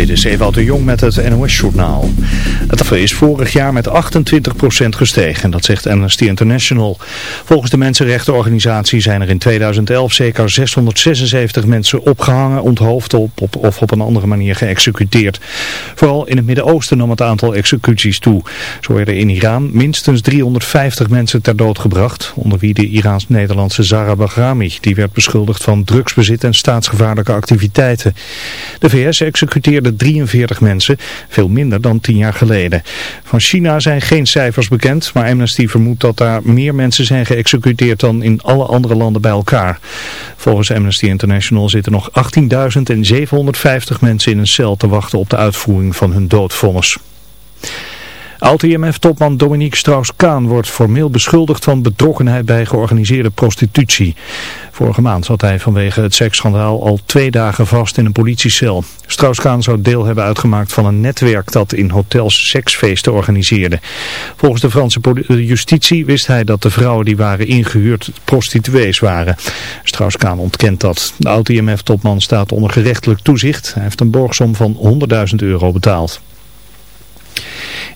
Dit is Jong met het NOS-journaal. Het is vorig jaar met 28% gestegen, dat zegt Amnesty International. Volgens de mensenrechtenorganisatie zijn er in 2011 zeker 676 mensen opgehangen, onthoofd op, op, of op een andere manier geëxecuteerd. Vooral in het Midden-Oosten nam het aantal executies toe. Zo werden in Iran minstens 350 mensen ter dood gebracht, onder wie de Iraans-Nederlandse Zara Bahrami. Die werd beschuldigd van drugsbezit en staatsgevaarlijke activiteiten. De VS executeerde 43 mensen, veel minder dan tien jaar geleden. Van China zijn geen cijfers bekend, maar Amnesty vermoedt dat daar meer mensen zijn geëxecuteerd dan in alle andere landen bij elkaar. Volgens Amnesty International zitten nog 18.750 mensen in een cel te wachten op de uitvoering van hun doodvonnis. Oud-IMF-topman Dominique Strauss-Kaan wordt formeel beschuldigd van betrokkenheid bij georganiseerde prostitutie. Vorige maand zat hij vanwege het seksschandaal al twee dagen vast in een politiecel. Strauss-Kaan zou deel hebben uitgemaakt van een netwerk dat in hotels seksfeesten organiseerde. Volgens de Franse justitie wist hij dat de vrouwen die waren ingehuurd prostituees waren. Strauss-Kaan ontkent dat. De oud-IMF-topman staat onder gerechtelijk toezicht. Hij heeft een borgsom van 100.000 euro betaald.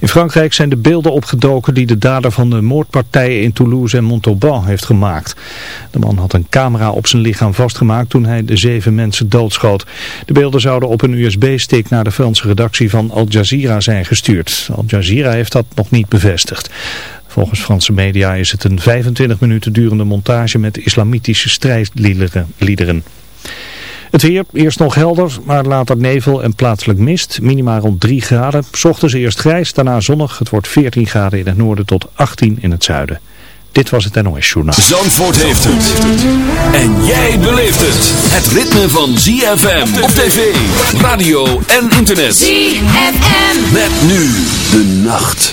In Frankrijk zijn de beelden opgedoken die de dader van de moordpartijen in Toulouse en Montauban heeft gemaakt. De man had een camera op zijn lichaam vastgemaakt toen hij de zeven mensen doodschoot. De beelden zouden op een USB-stick naar de Franse redactie van Al Jazeera zijn gestuurd. Al Jazeera heeft dat nog niet bevestigd. Volgens Franse media is het een 25 minuten durende montage met islamitische strijdliederen. Het weer, eerst nog helder, maar later nevel en plaatselijk mist. Minimaal rond 3 graden. Ochtends eerst grijs, daarna zonnig. Het wordt 14 graden in het noorden tot 18 in het zuiden. Dit was het NOS Journaal. Zandvoort heeft het. En jij beleeft het. Het ritme van ZFM op tv, radio en internet. ZFM. Met nu de nacht.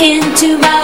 into my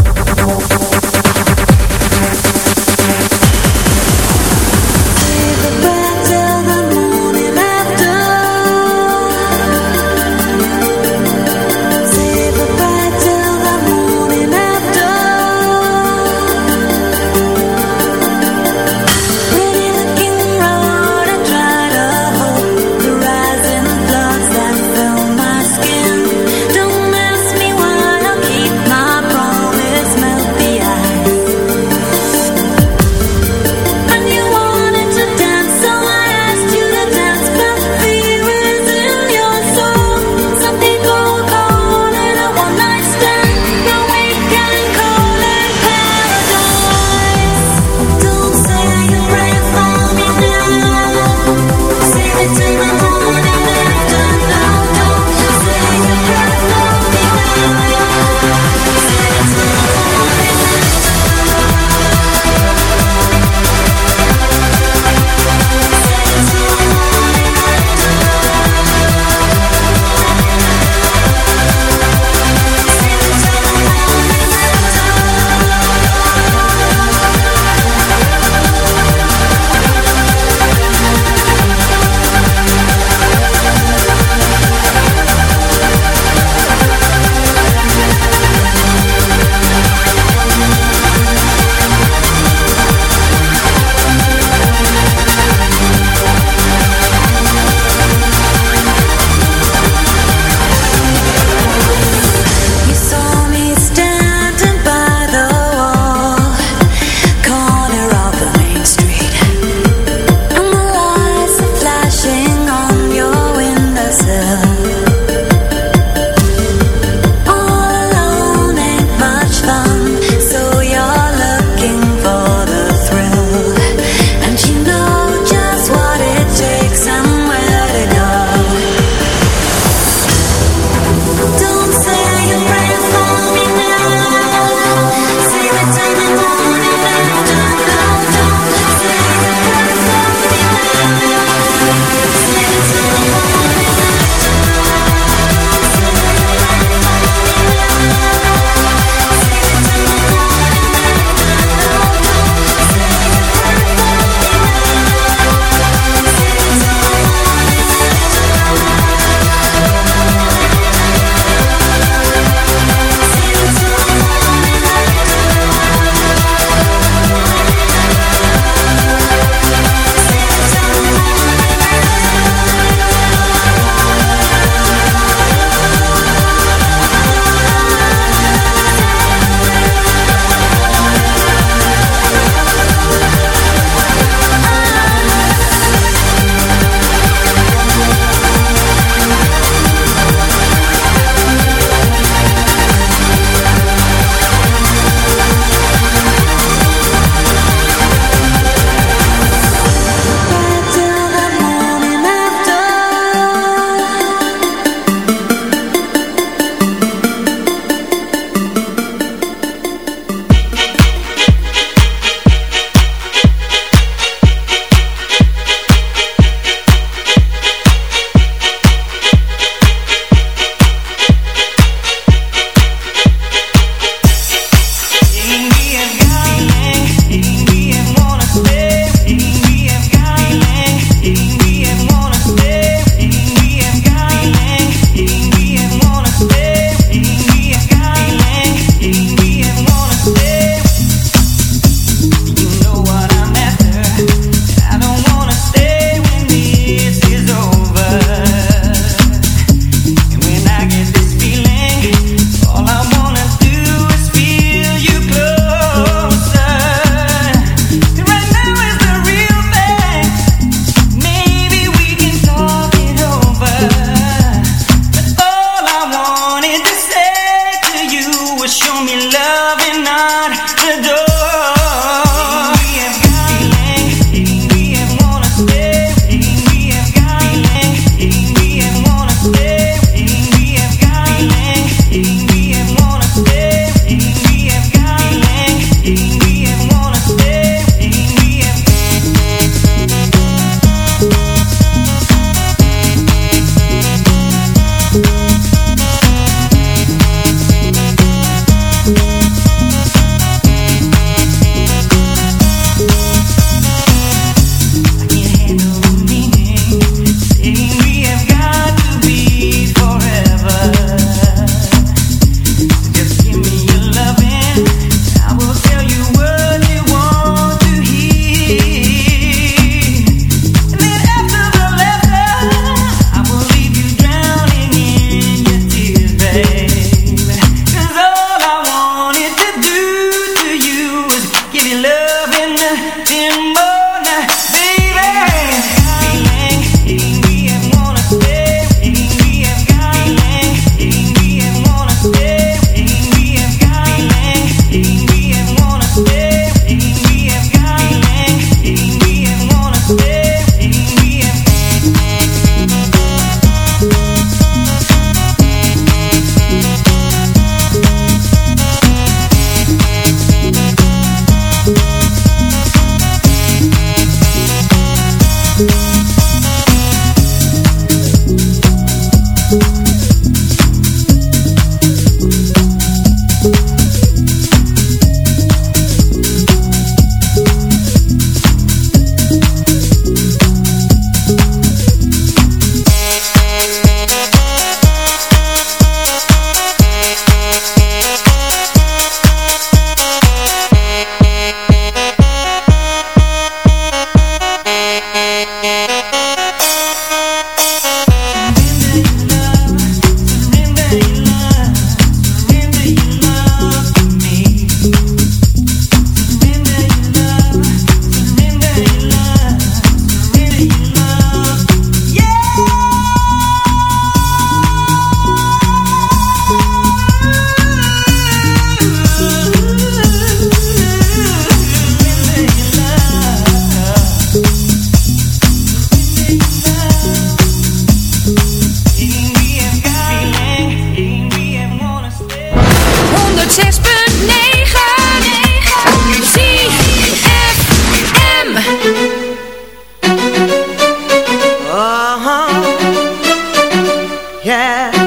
in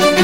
Thank you.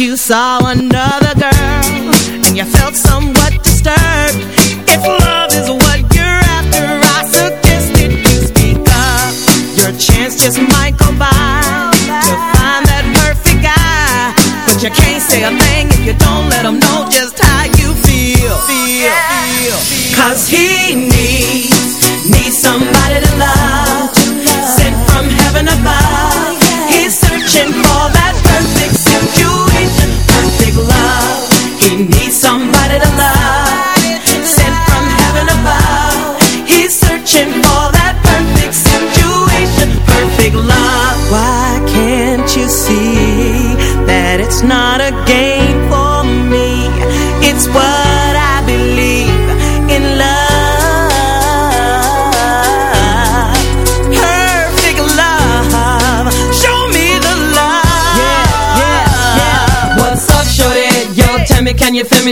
you saw another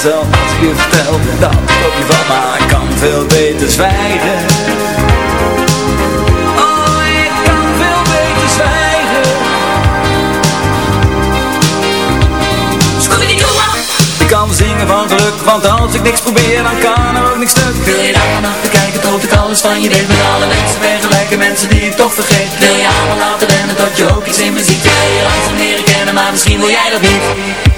zelf als ik je vertel dat op je val, maar ik kan veel beter zwijgen. Oh, ik kan veel beter zwijgen. Ik kan zingen van geluk, want als ik niks probeer, dan kan er ook niks stuk. Wil je daar achter kijken tot ik alles van je weet Met alle mensen vergelijken, mensen die ik toch vergeet Wil je allemaal laten rennen tot je ook iets in me ziet Wil je langzaam leren kennen, maar misschien wil jij dat niet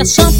corazón.